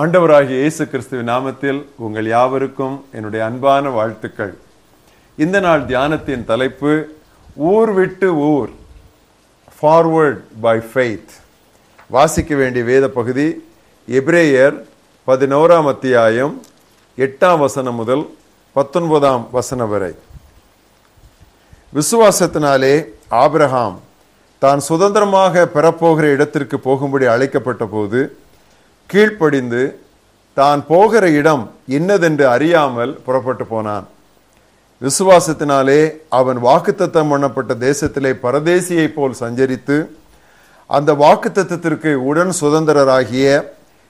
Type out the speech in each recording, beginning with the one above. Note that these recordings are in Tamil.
ஆண்டவராகிய இயேசு கிறிஸ்துவின் நாமத்தில் உங்கள் யாவருக்கும் என்னுடைய அன்பான வாழ்த்துக்கள். இந்த நாள் தியானத்தின் தலைப்பு ஊர் விட்டு ஊர் ஃபார்வர்ட் பை ஃபெய்த் வாசிக்க வேண்டிய வேத பகுதி எப்ரேயர் பதினோராம் அத்தியாயம் எட்டாம் வசனம் முதல் பத்தொன்பதாம் வசனம் வரை. விசுவாசத்தினாலே ஆபிரஹாம் தான் சுதந்திரமாக பெறப்போகிற இடத்திற்கு போகும்படி அழைக்கப்பட்ட போது கீழ்ப்படிந்து தான் போகிற இடம் இன்னதென்று அறியாமல் புறப்பட்டு போனான். விசுவாசத்தினாலே அவன் வாக்குத்தத்தம் பண்ணப்பட்ட தேசத்திலே பரதேசியை போல் சஞ்சரித்து அந்த வாக்குத்தத்திற்கு உடன் சுதந்திரராகிய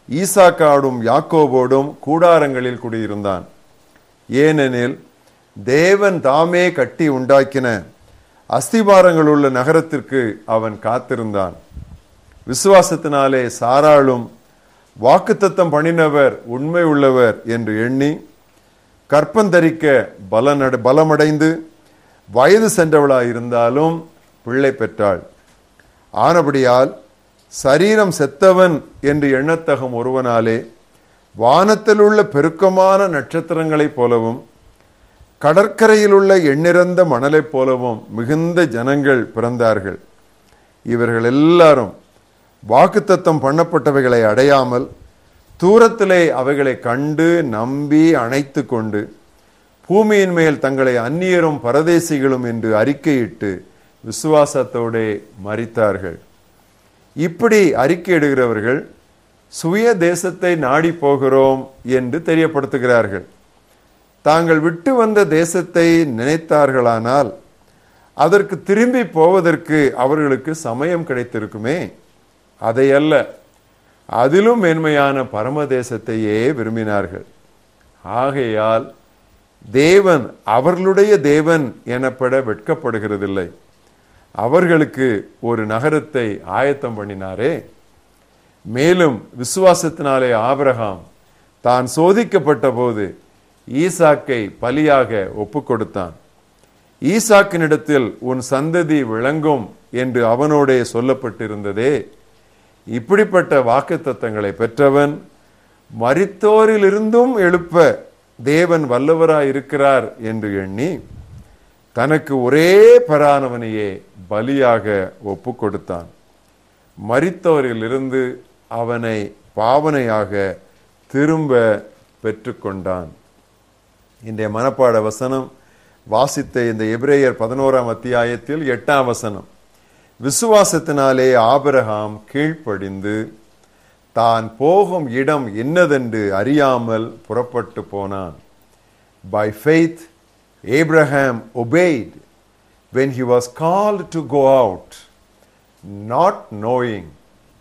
ஈசாக்காடும் யாக்கோபோடும் கூடாரங்களில் குடியிருந்தான். ஏனெனில் தேவன் தாமே கட்டி உண்டாக்கின அஸ்திபாரங்கள் உள்ள நகரத்திற்கு அவன் காத்திருந்தான். விசுவாசத்தினாலே சாராளும் வாக்குத்தத்தம் பண்ணினவர் உண்மை உள்ளவர் என்று எண்ணி கற்பந்தரிக்க பலனடை பலமடைந்து வயது சென்றவளாக இருந்தாலும் பிள்ளை பெற்றாள். ஆனபடியால் சரீரம் செத்தவன் என்று எண்ணத்தகம் ஒருவனாலே வானத்தில் உள்ள பெருக்கமான நட்சத்திரங்களைப் போலவும் கடற்கரையில் உள்ள எண்ணிறந்த மணலைப் போலவும் மிகுந்த ஜனங்கள் பிறந்தார்கள். இவர்கள் எல்லாரும் வாக்குத்தத்தம் பண்ணப்பட்டவைகளை அடையாமல் தூரத்திலே அவைகளை கண்டு நம்பி அணைத்து கொண்டு பூமியின் மேல் தங்களை அந்நியரும் பரதேசிகளும் என்று அறிக்கையிட்டு விசுவாசத்தோடே மறித்தார்கள் இப்படி அறிக்கையிடுகிறவர்கள் சுய தேசத்தை நாடி போகிறோம் என்று தெரியப்படுத்துகிறார்கள். தாங்கள் விட்டு வந்த தேசத்தை நினைத்தார்களானால் அதற்கு திரும்பி போவதற்கு அவர்களுக்கு சமயம் கிடைத்திருக்குமே. அதை அல்ல அதிலும் மேன்மையான பரமதேசத்தையே விரும்பினார்கள். ஆகையால் தேவன் அவர்களுடைய தேவன் எனப்பட வெட்கப்படுகிறதில்லை. அவர்களுக்கு ஒரு நகரத்தை ஆயத்தம் பண்ணினாரே. மேலும் விசுவாசத்தினாலே ஆபரகாம் தான் சோதிக்கப்பட்ட போது ஈசாக்கை பலியாக ஒப்பு கொடுத்தான். ஈசாக்கினிடத்தில் உன் சந்ததி விளங்கும் என்று அவனோடே சொல்லப்பட்டிருந்ததே. இப்படிப்பட்ட வாக்குத்தத்தங்களை பெற்றவன் மறித்தோரிலிருந்தும் எழுப்ப தேவன் வல்லவராய் இருக்கிறார் என்று எண்ணி தனக்கு ஒரே பரானவனையே பலியாக ஒப்பு கொடுத்தான் மறித்தோரிலிருந்து அவனை பாவனையாக திரும்ப பெற்றுக்கொண்டான். இன்றைய மனப்பாட வசனம் வாசித்த இந்த எபிரேயர் பதினோராம் அத்தியாயத்தில் எட்டாம் வசனம். விசுவாசத்தினாலே ஆபிரகாம் கீழ்ப்படிந்து தான் போகும் இடம் என்னதென்று அறியாமல் புறப்பட்டு போனான். By faith Abraham obeyed when he was called to go out not knowing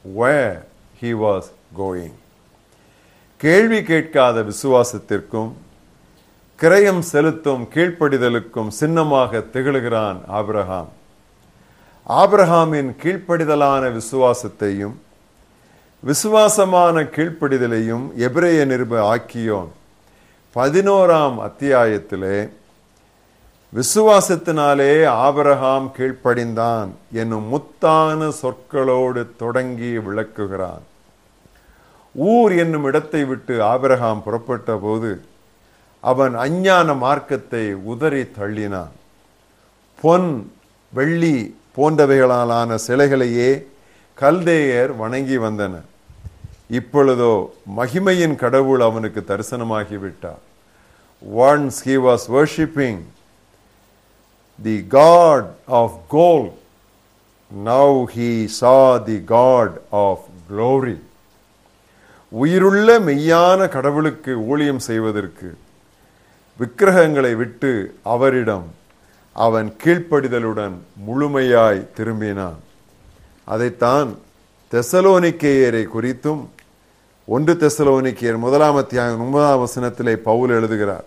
where he was going கேள்வி கேட்காத விசுவாசத்திற்கும் கிரயம் செலுத்தும் கீழ்ப்படிதலுக்கும் சின்னமாக திகழ்கிறான் ஆபிரகாம். ஆபிரஹாமின் கீழ்ப்படிதலான விசுவாசத்தையும் விசுவாசமான கீழ்ப்படிதலையும் எபிரேய நிருப ஆக்கியோன் பதினோராம் அத்தியாயத்திலே விசுவாசத்தினாலே ஆபரகாம் கீழ்ப்படிந்தான் என்னும் முத்தான சொற்களோடு தொடங்கி விளக்குகிறான். ஊர் என்னும் இடத்தை விட்டு ஆபரகாம் புறப்பட்ட போது அவன் அஞ்ஞான மார்க்கத்தை உதறி தள்ளினான். பொன் வெள்ளி போன்றவைகளாலான சிலைகளையே கல்தேயர் வணங்கி வந்தன இப்பொழுதோ மகிமையின் கடவுள் அவனுக்கு தரிசனமாகிவிட்டார். Once he was worshipping the god of gold now he saw the God of glory உயிருள்ள மெய்யான கடவுளுக்கு ஊழியம் செய்வதற்கு விக்கிரகங்களை விட்டு அவரிடம் அவன் கீழ்ப்படிதலுடன் முழுமையாய் திரும்பினான். அதைத்தான் தெசலோனிக்கேயரை குறித்தும் ஒன்று தெசலோனிக்கேயர் முதலாம் அத்தியாயம் ஒன்பதாம் வசனத்திலே பவுல் எழுதுகிறார்.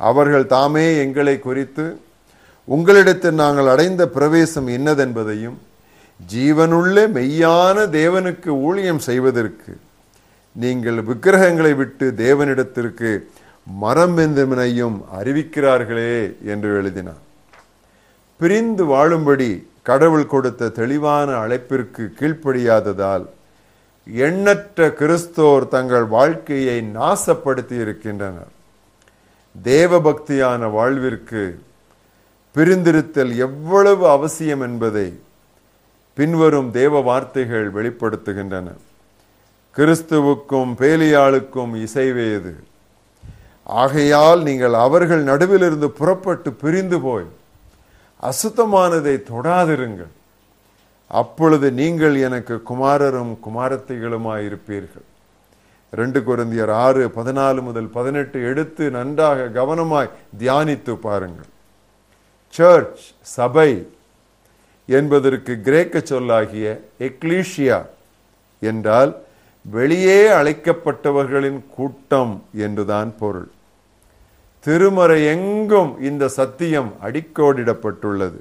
அவர்கள் தாமே எங்களை குறித்து உங்களிடத்தில் நாங்கள் அடைந்த பிரவேசம் என்னதென்பதையும் ஜீவனுள்ள மெய்யான தேவனுக்கு ஊழியம் செய்வதற்கு நீங்கள் விக்கிரகங்களை விட்டு தேவனிடத்திற்கு மரம் வெந்தமனையும் அறிவிக்கிறார்களே என்று எழுதினார் பிரிந்து வாழும்படி கடவுள் கொடுத்த தெளிவான அழைப்பிற்கு கீழ்ப்படியாததால் எண்ணற்ற கிறிஸ்தோர் தங்கள் வாழ்க்கையை நாசப்படுத்தி இருக்கின்றனர். தேவபக்தியான வாழ்விற்கு பிரிந்திருத்தல் எவ்வளவு அவசியம் என்பதை பின்வரும் தேவ வார்த்தைகள் வெளிப்படுத்துகின்றன. கிறிஸ்துவுக்கும் பேலியாளுக்கும் இசைவேது. ஆகையால் நீங்கள் அவர்கள் நடுவிலிருந்து புறப்பட்டு பிரிந்து போய் அசுத்தமானதை தொடாதிருங்கள். அப்பொழுது நீங்கள் எனக்கு குமாரரும் குமாரத்தைகளுமாயிருப்பீர்கள். ரெண்டு குருந்தியர் ஆறு பதினாலு முதல் பதினெட்டு எடுத்து நன்றாக கவனமாய் தியானித்து பாருங்கள். சர்ச் சபை என்பதற்கு கிரேக்க சொல்லாகிய எக்லீஷியா என்றால் வெளியே அழைக்கப்பட்டவர்களின் கூட்டம் என்றுதான் பொருள். திருமறை எங்கும் இந்த சத்தியம் அடிக்கோடிடப்பட்டுள்ளது.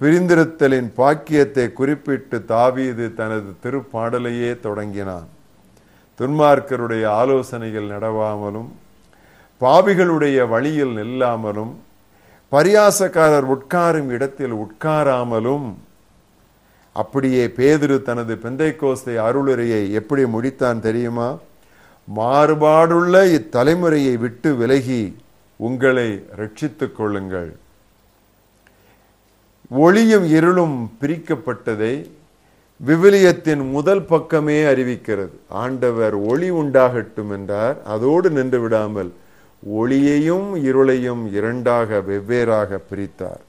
பிரிந்திருத்தலின் பாக்கியத்தை குறிப்பிட்டு தாவீது தனது திருப்பாடலையே தொடங்கினான். துன்மார்க்கருடைய ஆலோசனைகள் நடவாமலும் பாவிகளுடைய வழியில் நில்லாமலும் பரியாசக்காரர் உட்காரும் இடத்தில் உட்காராமலும் அப்படியே பேதுரு தனது பெந்தைக்கோசை அருளுரையை எப்படி முடித்தான் தெரியுமா? மாறுபாடுள்ள இத்தலைமுறையை விட்டு விலகி உங்களை ரட்சித்துக் கொள்ளுங்கள். ஒளியும் இருளும் பிரிக்கப்பட்டதை விவிலியத்தின் முதல் பக்கமே அறிவிக்கிறது. ஆண்டவர் ஒளி உண்டாகட்டும் என்றார். அதோடு நின்று விடாமல் ஒளியையும் இருளையும் இரண்டாக வெவ்வேறாக பிரித்தார்.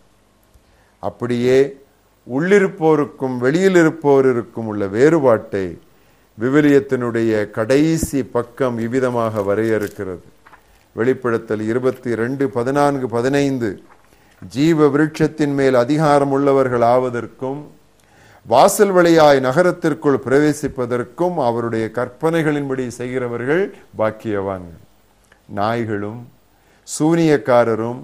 அப்படியே உள்ளிருப்போருக்கும் வெளியில் இருப்போருக்கும் உள்ள வேறுபாட்டை விவிலியத்தினுடைய கடைசி பக்கம் இவ்விதமாக வரையறுக்கிறது. வெளிப்படுத்தல் இருபத்தி ரெண்டு பதினான்கு பதினைந்து. ஜீவ விருட்சத்தின் மேல் அதிகாரம் உள்ளவர்கள் ஆவதற்கும் வாசல் வழியாய் நகரத்திற்குள் பிரவேசிப்பதற்கும் அவருடைய கற்பனைகளின்படி செய்கிறவர்கள் பாக்கியவான்கள். நாய்களும் சூனியக்காரரும்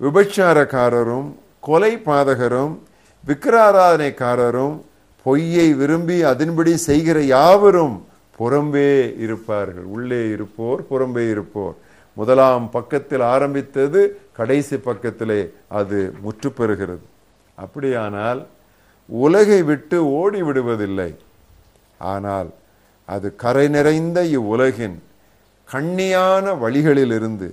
விபச்சாரக்காரரும் கொலை பாதகரும் விக்கிராராதனைக்காரரும் பொய்யை விரும்பி அதன்படி செய்கிற யாவரும் புறம்பே இருப்பார்கள். உள்ளே இருப்போர் புறம்பே இருப்போர். முதலாம் பக்கத்தில் ஆரம்பித்தது கடைசி பக்கத்திலே அது முற்று பெறுகிறது அப்படியானால் உலகை விட்டு ஓடி விடுவதில்லை ஆனால் அது கரை நிறைந்த இவ்வுலகின் கண்ணியான வழிகளிலிருந்து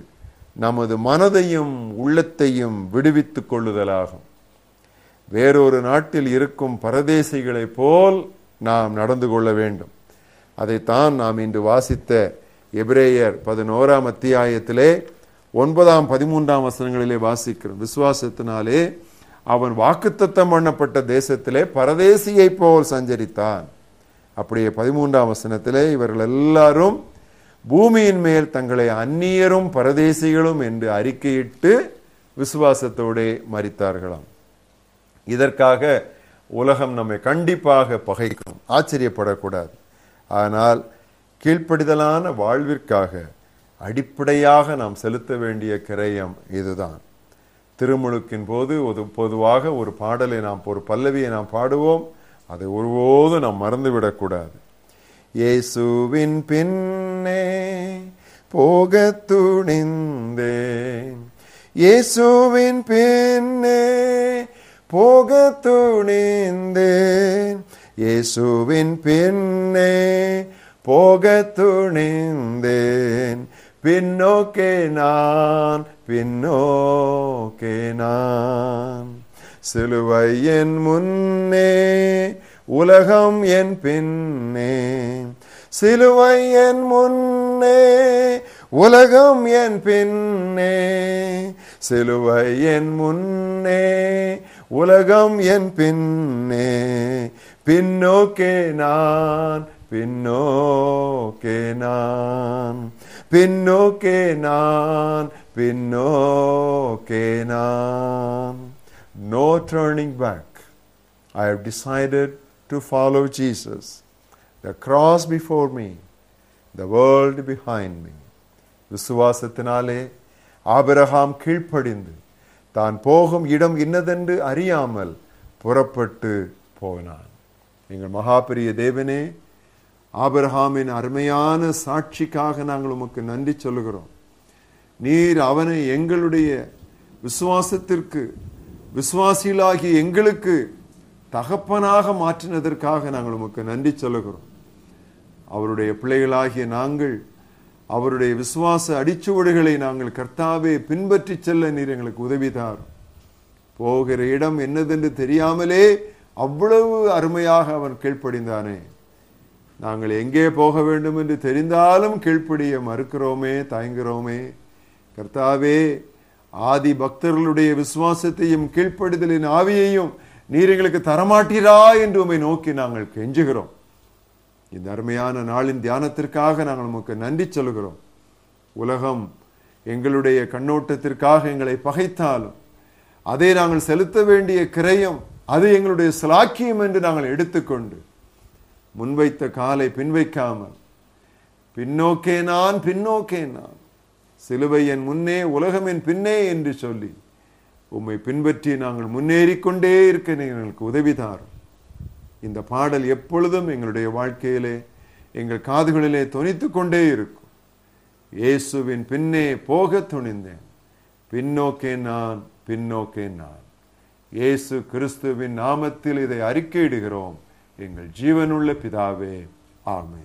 நமது மனதையும் உள்ளத்தையும் விடுவித்துக் கொள்ளுதலாகும். வேறொரு நாட்டில் இருக்கும் பரதேசிகளைப் போல் நாம் நடந்து கொள்ள வேண்டும். அதைத்தான் நாம் இன்று வாசித்த எபிரேயர் பதினோராம் அத்தியாயத்திலே ஒன்பதாம் பதிமூன்றாம் வசனங்களிலே வாசிக்கிறோம். விசுவாசத்தினாலே அவன் வாக்குத்தத்தம் பண்ணப்பட்ட தேசத்திலே பரதேசியை போல் சஞ்சரித்தான். அப்படியே பதிமூன்றாம் வசனத்திலே இவர்கள் எல்லாரும் பூமியின் மேல் தங்களை அந்நியரும் பரதேசிகளும் என்று அறிக்கையிட்டு விசுவாசத்தோடே மறித்தார்களாம் இதற்காக உலகம் நம்மை கண்டிப்பாக பகைக்கும் ஆச்சரியப்படக்கூடாது. ஆனால் கீழ்ப்படிதலான வாழ்விற்காக அடிப்படையாக நாம் செலுத்த வேண்டிய கிரயம் இதுதான். திருமுழுக்கின் போது ஒரு பொதுவாக ஒரு பாடலை நாம் ஒரு பல்லவியை நாம் பாடுவோம் அதை ஒருபோதும் நாம் மறந்துவிடக்கூடாது. இயேசுவின் பின்னே போக துணிந்தேன். இயேசுவின் பின்னே போக துணிந்தேன். இயேசுவின் பின்னே போக துணிந்தேன். பின்னோக்கே நான் பின்னோக்கே நான். சிலுவை என் முன்னே உலகம் என் பின்னே. சிலுவை என் முன்னே உலகம் என் பின்னே. சிலுவை என் முன்னே உலகம் என் பின்னே பின்னோக்கே நான் பின்னோக்கே நான் பின்னோக்கே நான் பின்னோக்கே நான் no turning back i have decided to follow jesus the cross before me the world behind me விசுவாசத்தினாலே ஆபிரகாம் கீழ்ப்படிந்து தான் போகும் இடம் இன்னதென்று அறியாமல் புறப்பட்டு போனான். எங்கள் மகாபெரிய தேவனே ஆபரஹாமின் அருமையான சாட்சிக்காக நாங்கள் உமக்கு நன்றி சொல்லுகிறோம். நீர் அவனை எங்களுடைய விசுவாசத்திற்கு விசுவாசிகளாகிய எங்களுக்கு தகப்பனாக மாற்றினதற்காக நாங்கள் உமக்கு நன்றி சொல்லுகிறோம். அவருடைய பிள்ளைகளாகிய நாங்கள் அவருடைய விசுவாச அடிச்சுவடுகளை நாங்கள் கர்த்தாவே பின்பற்றி செல்ல நீர் எங்களுக்கு உதவிதார் போகிற இடம் என்னதென்று தெரியாமலே அவ்வளவு அருமையாக அவன் கீழ்ப்படிந்தானே. நாங்கள் எங்கே போக வேண்டும் என்று தெரிந்தாலும் கீழ்ப்படிய மறுக்கிறோமே தயங்குகிறோமே. கர்த்தாவே ஆதி பக்தர்களுடைய விசுவாசத்தையும் கீழ்ப்படுதலின் ஆவியையும் நீர் எங்களுக்கு தரமாட்டீரா என்று உமை நோக்கி நாங்கள் கெஞ்சுகிறோம். இந்த அருமையான நாளின் தியானத்திற்காக நாங்கள் நமக்கு நன்றி சொல்கிறோம் உலகம் எங்களுடைய கண்ணோட்டத்திற்காக எங்களை பகைத்தாலும் அதை நாங்கள் செலுத்த வேண்டிய கிரயம் அது எங்களுடைய சிலாக்கியம் என்று நாங்கள் எடுத்துக்கொண்டு முன்வைத்த காலை பின்வைக்காமல் பின்னோக்கே நான் பின்னோக்கே நான் சிலுவை என் முன்னே உலகம் என் பின்னே என்று சொல்லி உம்மை பின்பற்றி நாங்கள் முன்னேறிக்கொண்டே இருக்க எங்களுக்கு உதவிதாரும் இந்த பாடல் எப்பொழுதும் எங்களுடைய வாழ்க்கையிலே எங்கள் காதுகளிலே துணித்து கொண்டே இருக்கும். இயேசுவின் பின்னே போக துணிந்தேன். பின்னோக்கே நான் பின்னோக்கே நான். இயேசு கிறிஸ்துவின் நாமத்தில் இதை அறிக்கையிடுகிறோம். எங்கள் ஜீவனுள்ள பிதாவே ஆமே